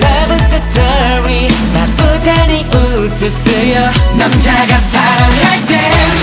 Love story. 나쁘다니 웃으세요. 남자가 사랑할 때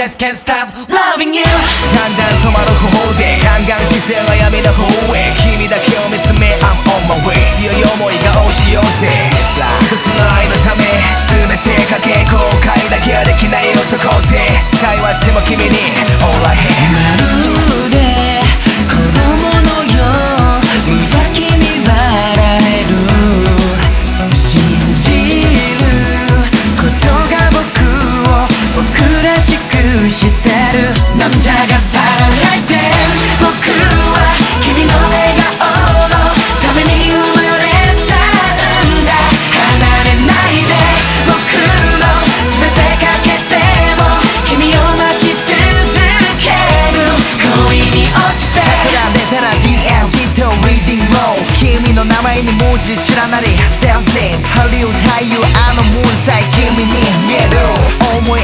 just can't stop loving you. だんだん染まる方でガンガン視線は闇の方へ。君だけを見つめ I'm on my way. 強い思いが押し寄せ一つの愛のため全てかけ後悔だけはできない男って使い割っても君に名前に文字知らない Dancing ハリウッド俳優あのムーンサイ君に見える思い